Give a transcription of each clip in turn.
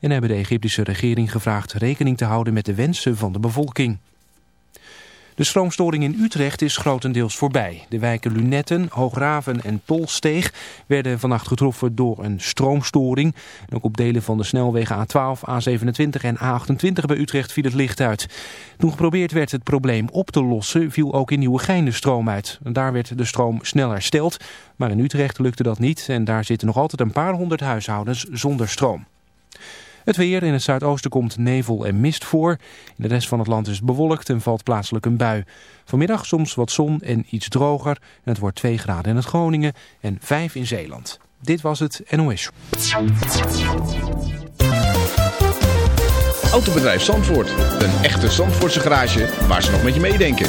en hebben de Egyptische regering gevraagd rekening te houden met de wensen van de bevolking. De stroomstoring in Utrecht is grotendeels voorbij. De wijken Lunetten, Hoograven en Tolsteeg werden vannacht getroffen door een stroomstoring. En ook op delen van de snelwegen A12, A27 en A28 bij Utrecht viel het licht uit. Toen geprobeerd werd het probleem op te lossen, viel ook in Nieuwegein de stroom uit. En daar werd de stroom snel hersteld, maar in Utrecht lukte dat niet. En daar zitten nog altijd een paar honderd huishoudens zonder stroom. Het weer in het zuidoosten komt nevel en mist voor. In de rest van het land is het bewolkt en valt plaatselijk een bui. Vanmiddag soms wat zon en iets droger. En het wordt 2 graden in het Groningen en 5 in Zeeland. Dit was het NOS. Autobedrijf Zandvoort. Een echte Zandvoortse garage waar ze nog met je meedenken.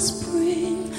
spring.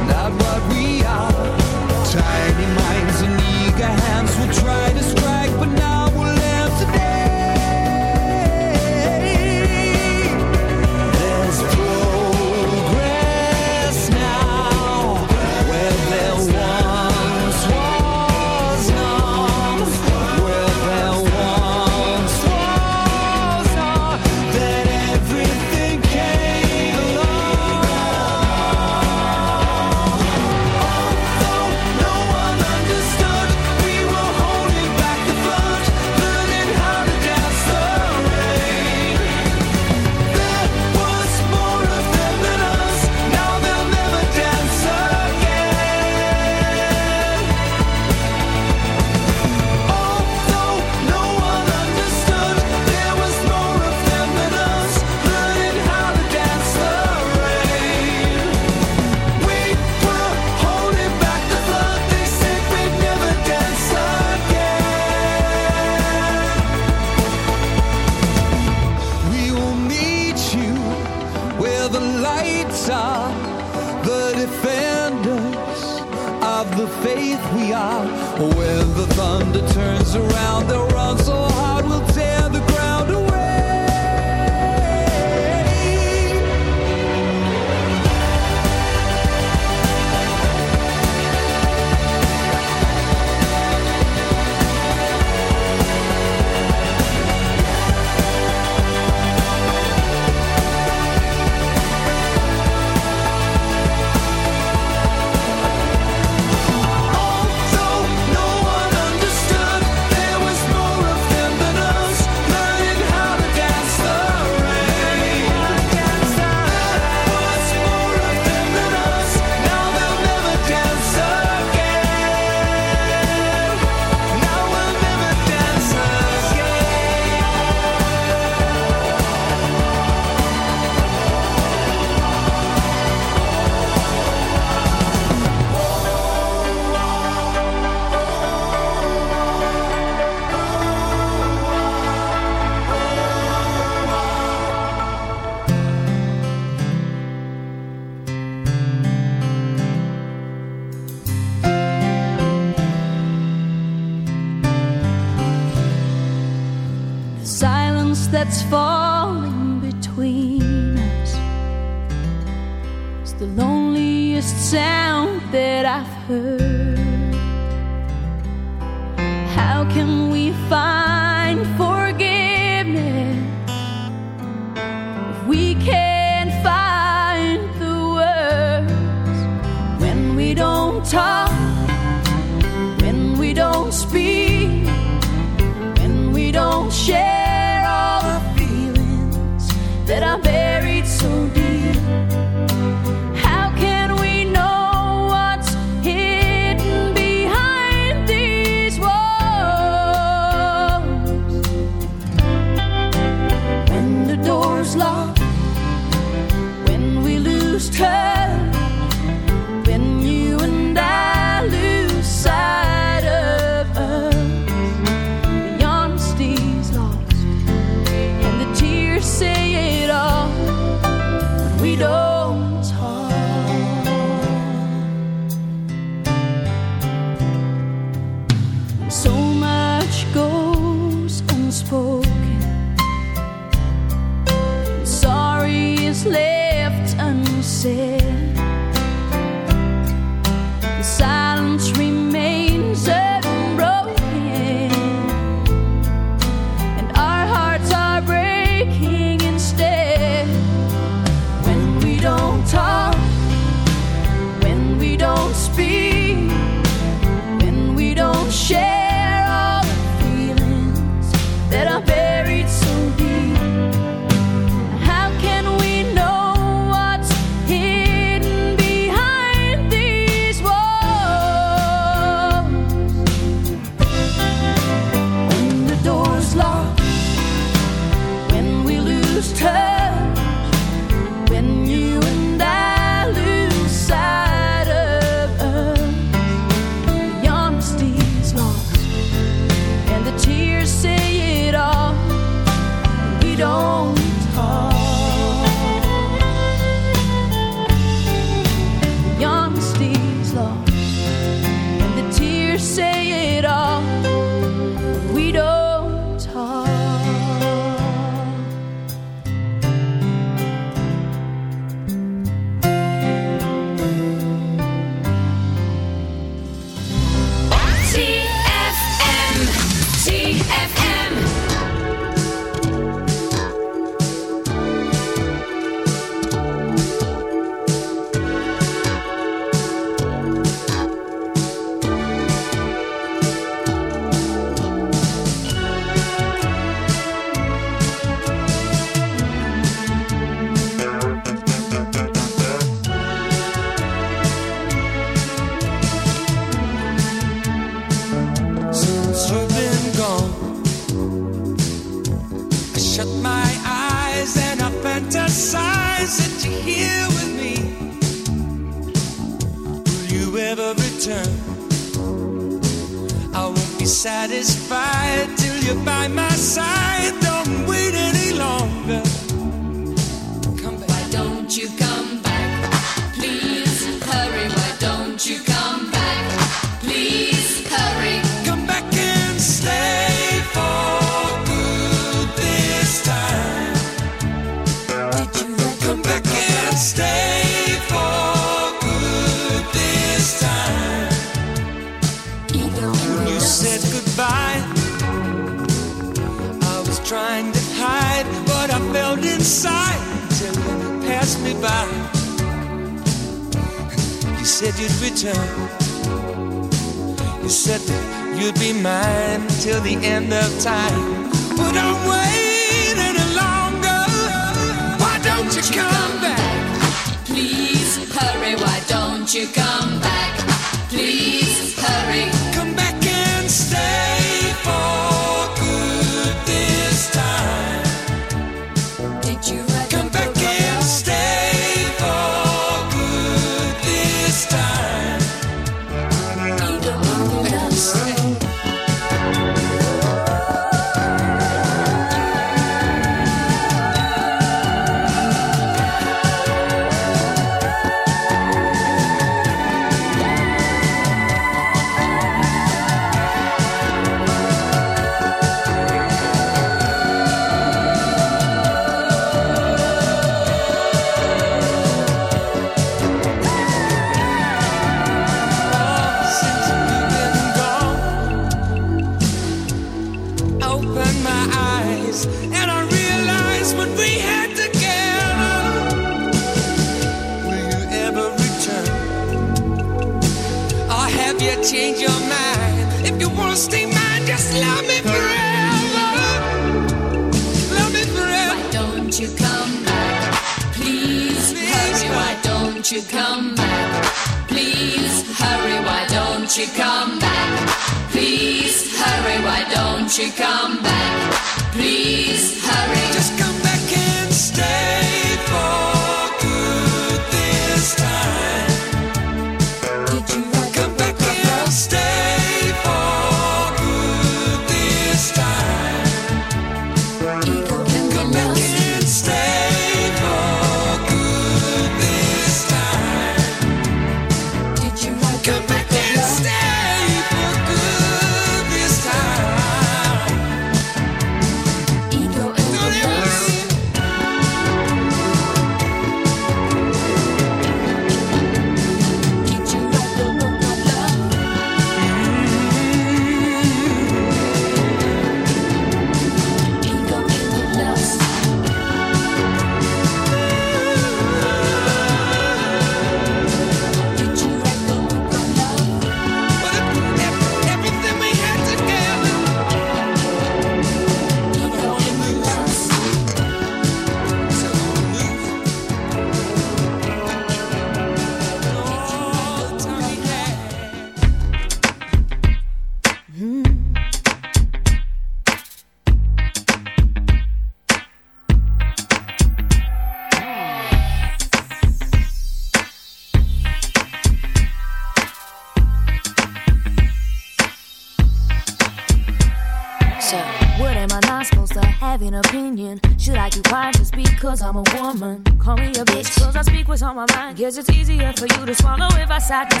inside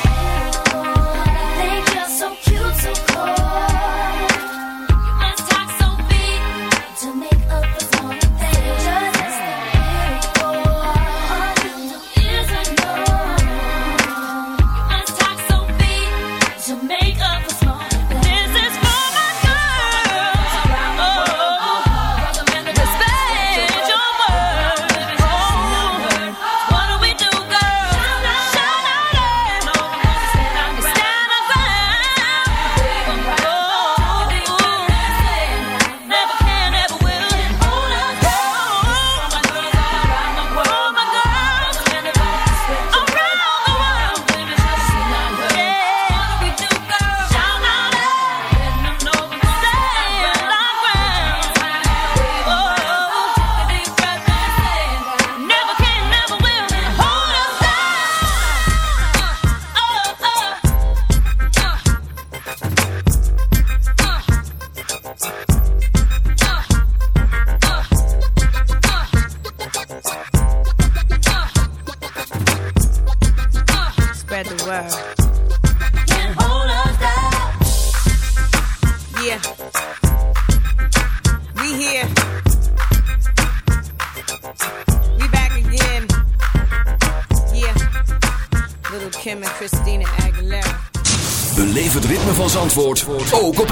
so cold.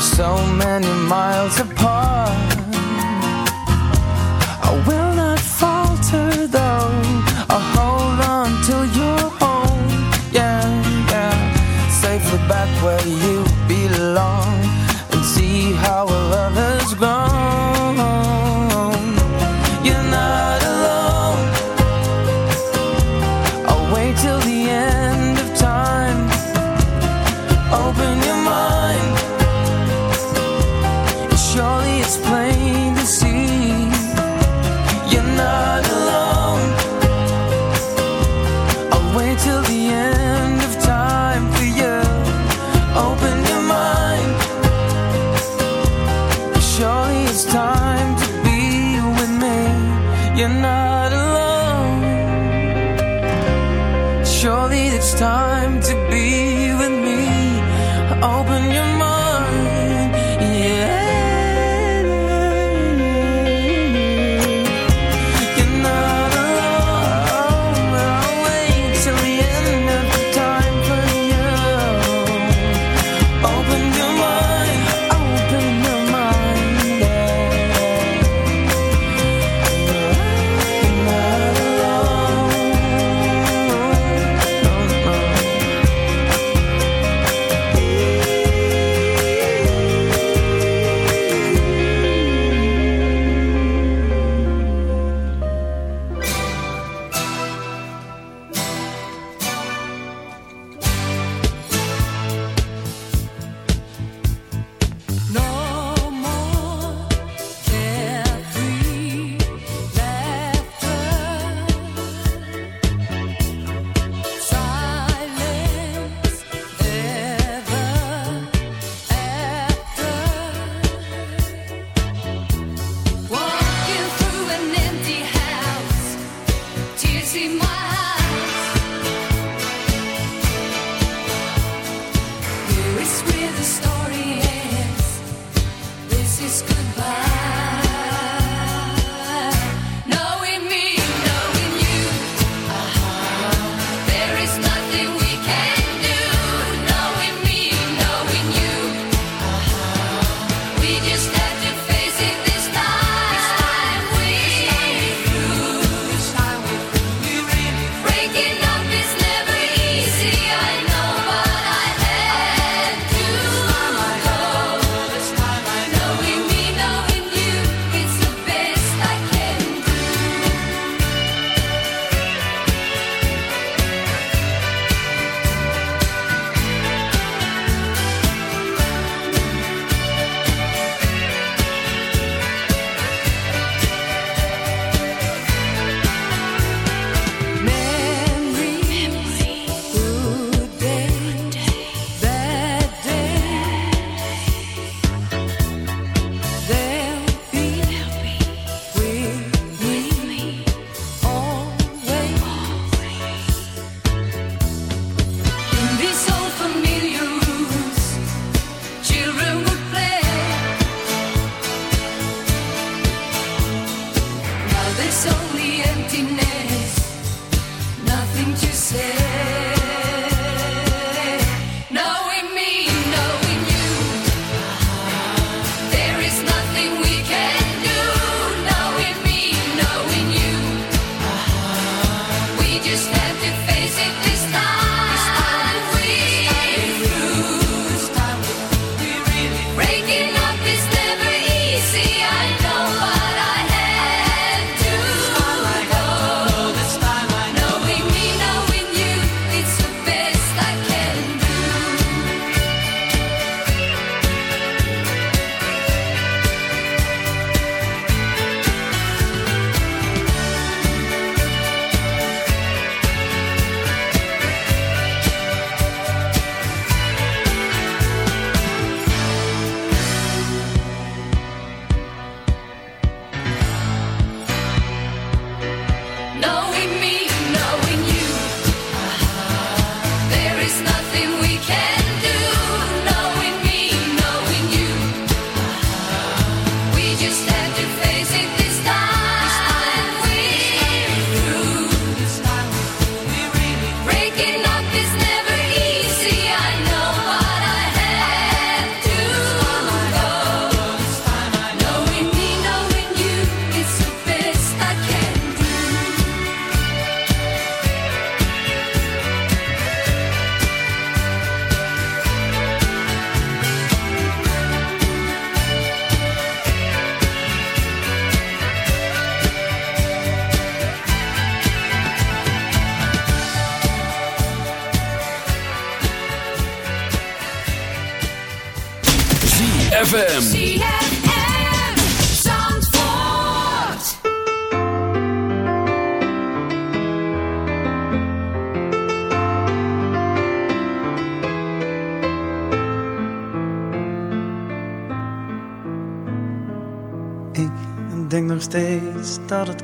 so many miles apart.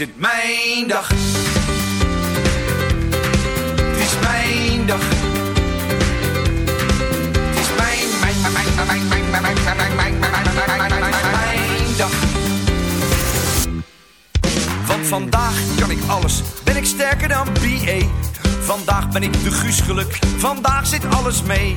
het mijn dag. Het is mijn dag. Het is mijn, mijn, mijn, mijn, mijn, mijn, mijn, mijn, mijn, mijn, mijn, mijn, mijn, mijn dag. Want vandaag kan ik alles. Ben ik sterker dan BA. Vandaag ben ik de Guus geluk. Vandaag zit alles mee.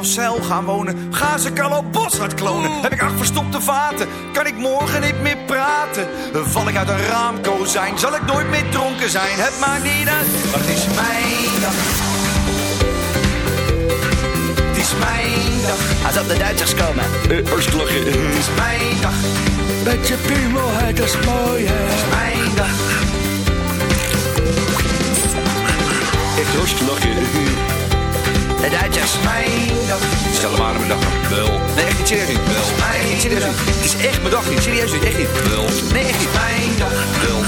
Delfzijl gaan wonen? Gaan ze Carlo Boshart klonen? Heb ik acht verstopte vaten? Kan ik morgen niet meer praten? Val ik uit een raamkozijn? Zal ik nooit meer dronken zijn? Het maakt niet uit, maar het is mijn dag. Het is mijn dag. Als op de Duitsers komen. Uh, Oostlachen. Het is mijn dag. Met je piemelheid, dat is mooi, hè. Het is mijn dag. Echt hartstikke lachen. De Duitsers. Mijn dag. Stel maar aan mijn dag. Wel. Nee, echt niet serieus niet. Wel. Echt serieus niet. Het is echt mijn dag niet. Serieus niet. Echt niet. Wel. Nee, echt niet. Mijn dag. Wel.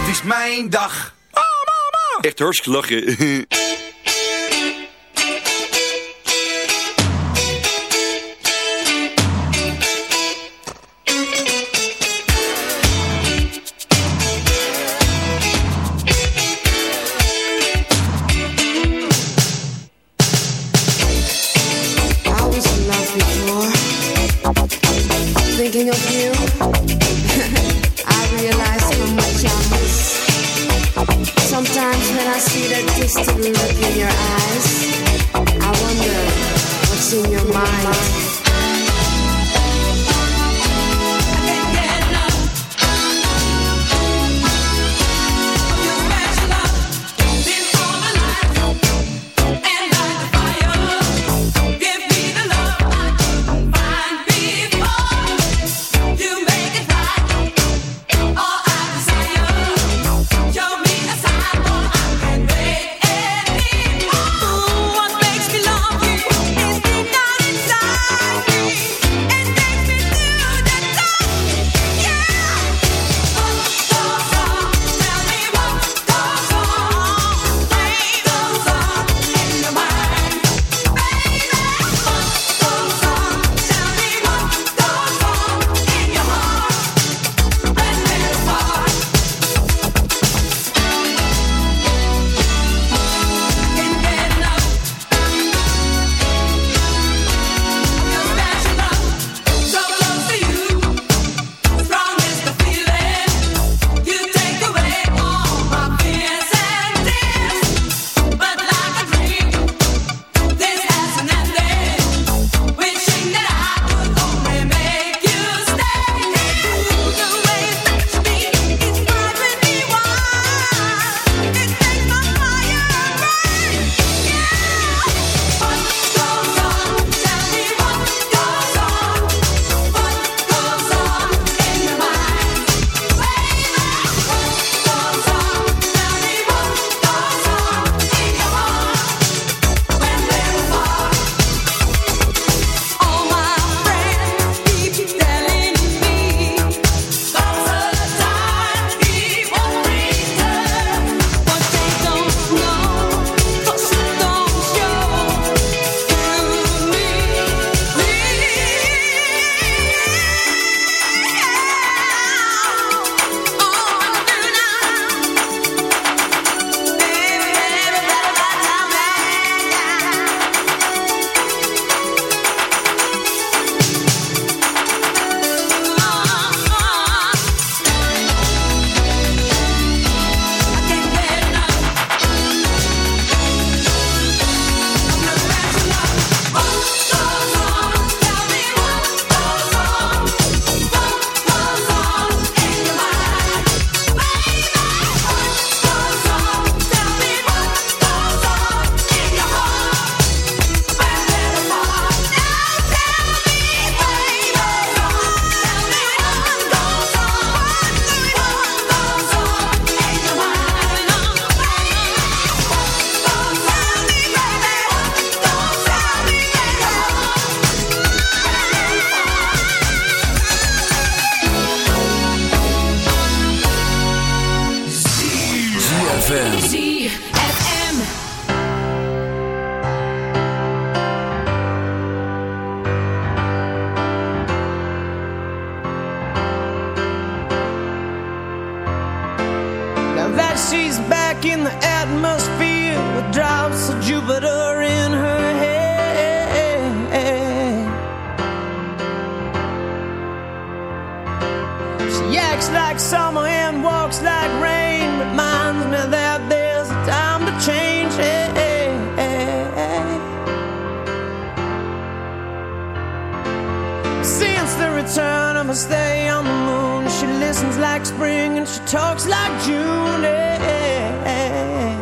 Het is mijn dag. Oh, mama. Echt hartstikke lachen. mind. Since the return of her stay on the moon, she listens like spring and she talks like June. Yeah.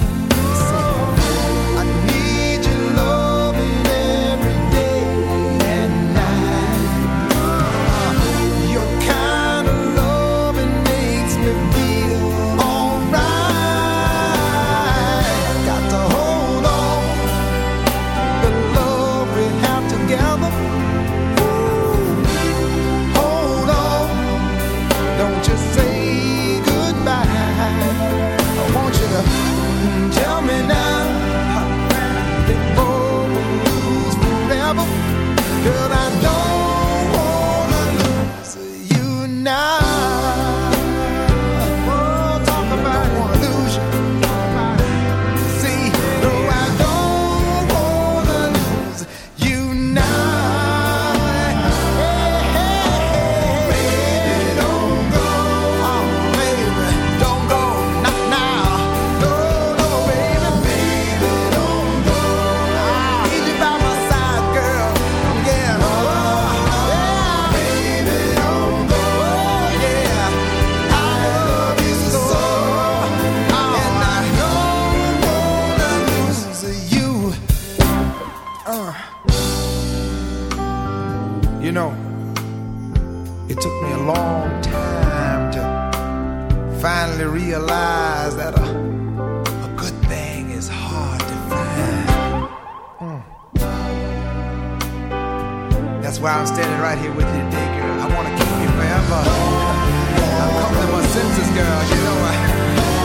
why I'm standing right here with you today, girl. I want to keep you forever. I'm coming to my senses, girl. You know, I,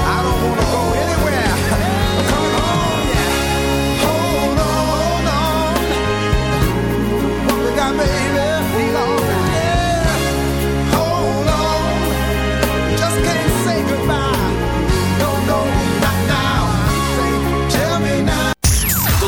I don't want to go anywhere. Come on, coming on, yeah. Hold on, on. Got, baby.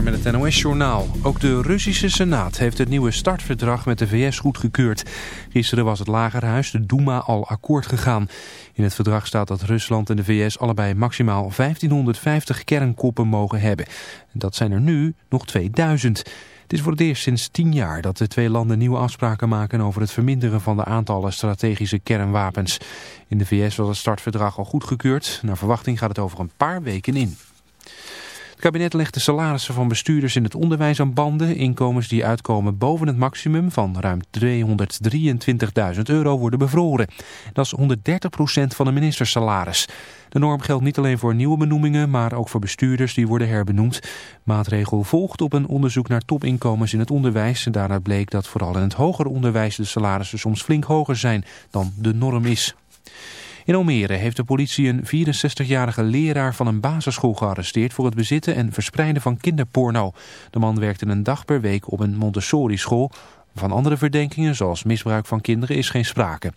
Met het NOS-journaal. Ook de Russische Senaat heeft het nieuwe startverdrag met de VS goedgekeurd. Gisteren was het Lagerhuis, de Duma, al akkoord gegaan. In het verdrag staat dat Rusland en de VS allebei maximaal 1550 kernkoppen mogen hebben. Dat zijn er nu nog 2000. Het is voor het eerst sinds 10 jaar dat de twee landen nieuwe afspraken maken over het verminderen van de aantallen strategische kernwapens. In de VS was het startverdrag al goedgekeurd. Naar verwachting gaat het over een paar weken in. Kabinet legt de salarissen van bestuurders in het onderwijs aan banden. Inkomens die uitkomen boven het maximum van ruim 223.000 euro worden bevroren. Dat is 130% van de ministersalaris. De norm geldt niet alleen voor nieuwe benoemingen, maar ook voor bestuurders die worden herbenoemd. Maatregel volgt op een onderzoek naar topinkomens in het onderwijs. Daaruit bleek dat vooral in het hoger onderwijs de salarissen soms flink hoger zijn dan de norm is. In Almere heeft de politie een 64-jarige leraar van een basisschool gearresteerd voor het bezitten en verspreiden van kinderporno. De man werkte een dag per week op een Montessori-school. Van andere verdenkingen, zoals misbruik van kinderen, is geen sprake.